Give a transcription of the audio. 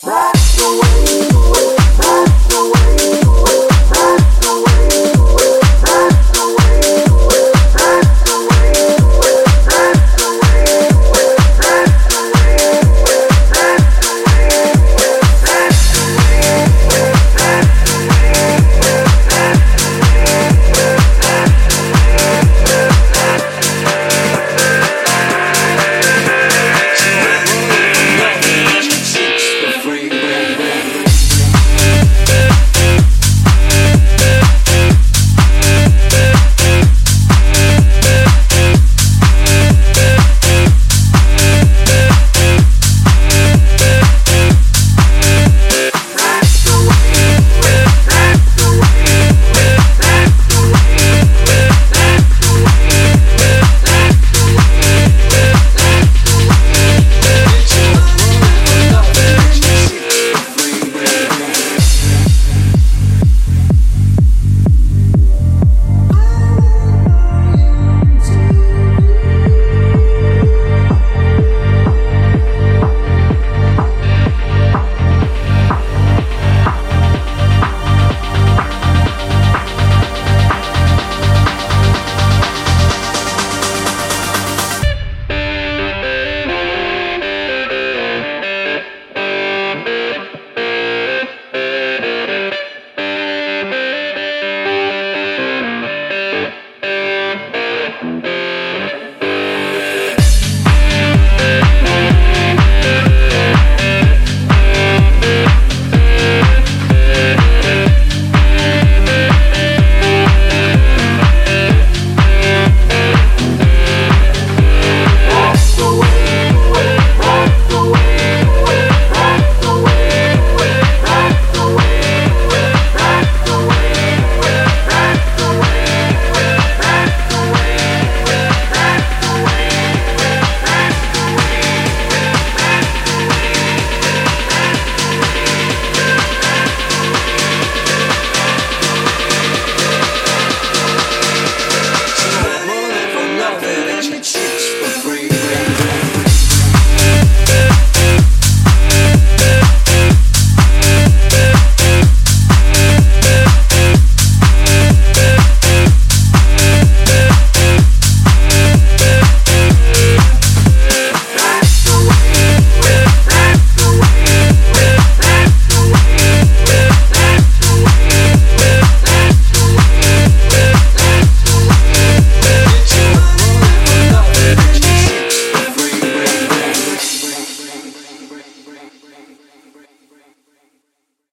That's the way